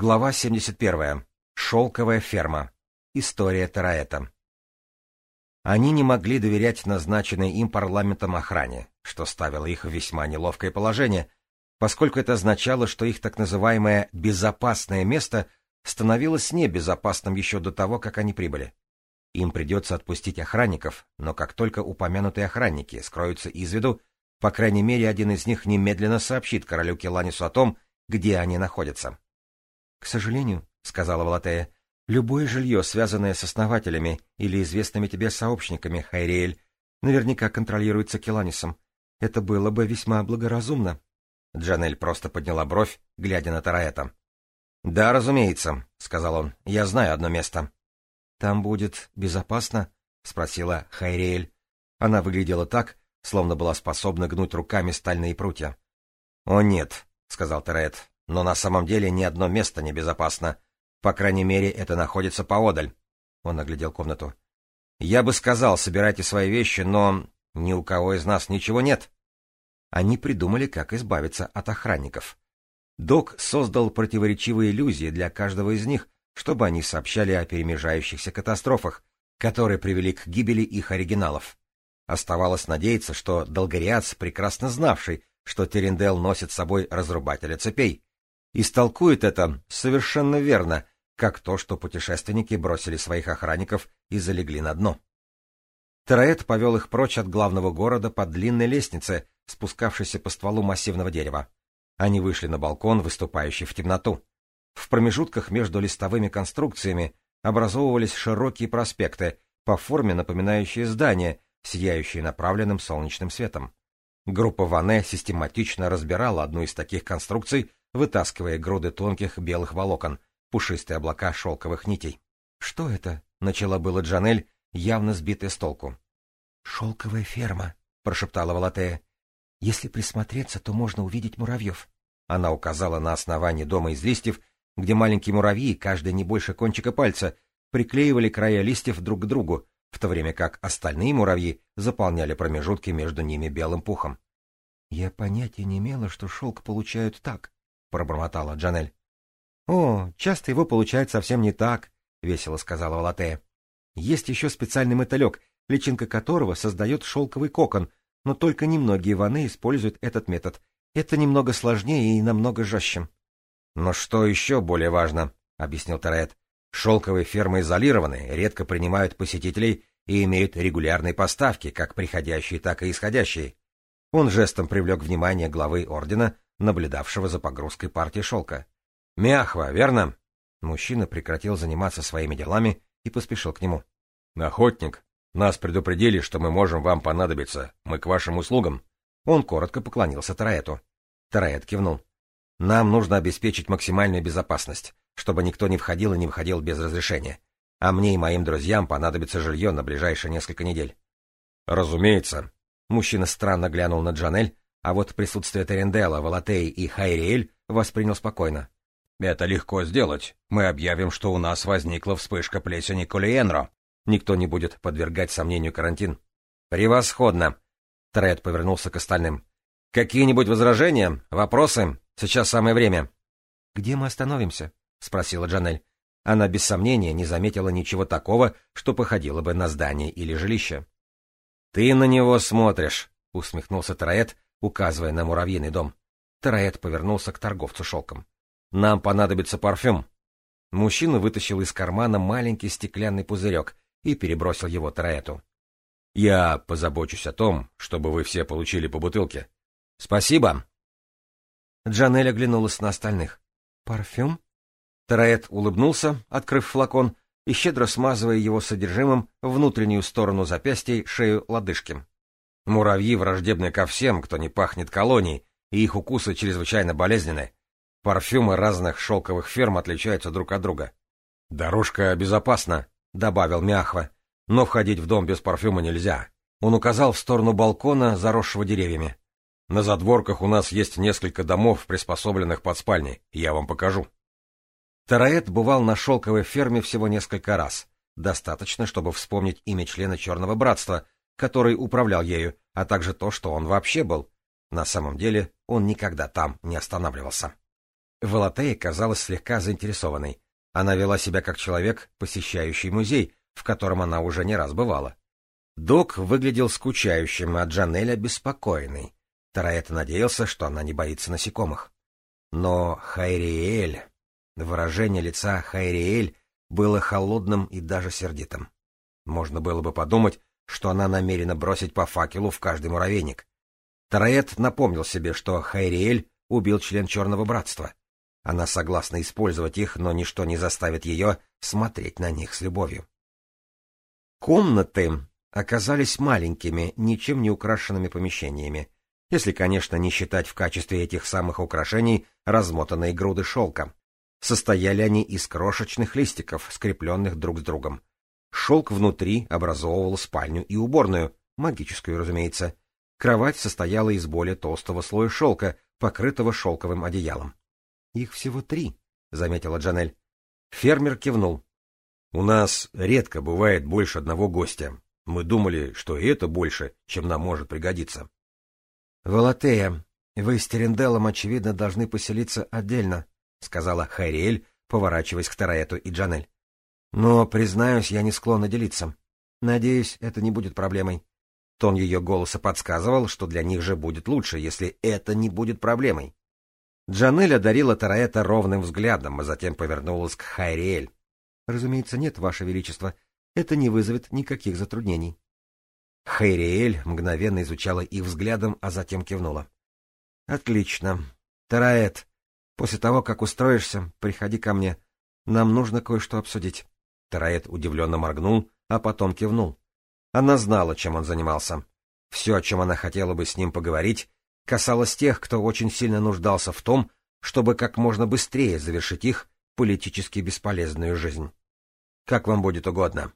Глава 71. Шелковая ферма. История Тараэта. Они не могли доверять назначенной им парламентом охране, что ставило их в весьма неловкое положение, поскольку это означало, что их так называемое «безопасное место» становилось небезопасным еще до того, как они прибыли. Им придется отпустить охранников, но как только упомянутые охранники скроются из виду, по крайней мере, один из них немедленно сообщит королю Келанису о том, где они находятся. К сожалению, — сказала Валатея, — любое жилье, связанное с основателями или известными тебе сообщниками, Хайриэль, наверняка контролируется Келанисом. Это было бы весьма благоразумно. Джанель просто подняла бровь, глядя на Тараэта. — Да, разумеется, — сказал он, — я знаю одно место. — Там будет безопасно? — спросила Хайриэль. Она выглядела так, словно была способна гнуть руками стальные прутья. — О нет, — сказал Терет, но на самом деле ни одно место не безопасно. По крайней мере, это находится поодаль. Он оглядел комнату. Я бы сказал, собирайте свои вещи, но ни у кого из нас ничего нет. Они придумали, как избавиться от охранников. Док создал противоречивые иллюзии для каждого из них, чтобы они сообщали о перемежающихся катастрофах, которые привели к гибели их оригиналов. Оставалось надеяться, что долгориац, прекрасно знавший, что Терендел носит с собой разрубателя цепей, истолкует это совершенно верно, как то, что путешественники бросили своих охранников и залегли на дно. Тараэт повел их прочь от главного города по длинной лестнице, спускавшейся по стволу массивного дерева. Они вышли на балкон, выступающий в темноту. В промежутках между листовыми конструкциями образовывались широкие проспекты, по форме напоминающие здания, сияющие направленным солнечным светом. Группа Ване систематично разбирала одну из таких конструкций вытаскивая груды тонких белых волокон, пушистые облака шелковых нитей. — Что это? — начала было Джанель, явно сбитая с толку. — Шелковая ферма, — прошептала Валатея. — Если присмотреться, то можно увидеть муравьев. Она указала на основание дома из листьев, где маленькие муравьи, каждый не больше кончика пальца, приклеивали края листьев друг к другу, в то время как остальные муравьи заполняли промежутки между ними белым пухом. — Я понятия не имела, что шелк получают так, — пробормотала Джанель. «О, часто его получает совсем не так», — весело сказала Валатея. «Есть еще специальный мотылек, личинка которого создает шелковый кокон, но только немногие ваны используют этот метод. Это немного сложнее и намного жестче». «Но что еще более важно?» — объяснил Тарет. «Шелковые фермы изолированы, редко принимают посетителей и имеют регулярные поставки, как приходящие, так и исходящие». Он жестом привлек внимание главы ордена, наблюдавшего за погрузкой партии шелка. «Мяхва, верно?» Мужчина прекратил заниматься своими делами и поспешил к нему. «Охотник, нас предупредили, что мы можем вам понадобиться. Мы к вашим услугам». Он коротко поклонился Тараэту. Тараэт кивнул. «Нам нужно обеспечить максимальную безопасность, чтобы никто не входил и не выходил без разрешения. А мне и моим друзьям понадобится жилье на ближайшие несколько недель». «Разумеется». Мужчина странно глянул на Джанель, а вот присутствие Терендела, Валатей и Хайриэль воспринял спокойно. «Это легко сделать. Мы объявим, что у нас возникла вспышка плесени Колиенро. Никто не будет подвергать сомнению карантин». «Превосходно!» Тред повернулся к остальным. «Какие-нибудь возражения? Вопросы? Сейчас самое время». «Где мы остановимся?» — спросила Джанель. Она без сомнения не заметила ничего такого, что походило бы на здание или жилище. «Ты на него смотришь», — усмехнулся Троэт, указывая на муравьиный дом. Тароэт повернулся к торговцу шелком. «Нам понадобится парфюм». Мужчина вытащил из кармана маленький стеклянный пузырек и перебросил его Тароэту. «Я позабочусь о том, чтобы вы все получили по бутылке. Спасибо!» Джанель оглянулась на остальных. «Парфюм?» Тароэт улыбнулся, открыв флакон и щедро смазывая его содержимым внутреннюю сторону запястья, шею, лодыжки. Муравьи враждебны ко всем, кто не пахнет колонией, и их укусы чрезвычайно болезненны. Парфюмы разных шелковых ферм отличаются друг от друга. «Дорожка безопасна», — добавил Мяхва, — «но входить в дом без парфюма нельзя». Он указал в сторону балкона, заросшего деревьями. «На задворках у нас есть несколько домов, приспособленных под спальни. Я вам покажу». Тараэт бывал на шелковой ферме всего несколько раз. Достаточно, чтобы вспомнить имя члена Черного Братства — который управлял ею, а также то, что он вообще был. На самом деле он никогда там не останавливался. Волотея казалась слегка заинтересованной. Она вела себя как человек, посещающий музей, в котором она уже не раз бывала. Док выглядел скучающим, а Джанель обеспокоенный. Тараэта надеялся, что она не боится насекомых. Но Хайриэль... Выражение лица Хайриэль было холодным и даже сердитым. Можно было бы подумать, что она намерена бросить по факелу в каждый муравейник. Тараэт напомнил себе, что Хайриэль убил член Черного Братства. Она согласна использовать их, но ничто не заставит ее смотреть на них с любовью. Комнаты оказались маленькими, ничем не украшенными помещениями, если, конечно, не считать в качестве этих самых украшений размотанные груды шелка. Состояли они из крошечных листиков, скрепленных друг с другом. Шелк внутри образовывал спальню и уборную, магическую, разумеется. Кровать состояла из более толстого слоя шелка, покрытого шелковым одеялом. — Их всего три, — заметила Джанель. Фермер кивнул. — У нас редко бывает больше одного гостя. Мы думали, что и это больше, чем нам может пригодиться. — Волотея, вы с Теренделом, очевидно, должны поселиться отдельно, — сказала Хариэль, поворачиваясь к Тарету и Джанель. Но, признаюсь, я не склонна делиться. Надеюсь, это не будет проблемой. Тон ее голоса подсказывал, что для них же будет лучше, если это не будет проблемой. Джанель одарила Тараэта ровным взглядом, а затем повернулась к Хайриэль. — Разумеется, нет, Ваше Величество. Это не вызовет никаких затруднений. Хайриэль мгновенно изучала их взглядом, а затем кивнула. — Отлично. Тараэт, после того, как устроишься, приходи ко мне. Нам нужно кое-что обсудить. Тароэт удивленно моргнул, а потом кивнул. Она знала, чем он занимался. Все, о чем она хотела бы с ним поговорить, касалось тех, кто очень сильно нуждался в том, чтобы как можно быстрее завершить их политически бесполезную жизнь. «Как вам будет угодно»,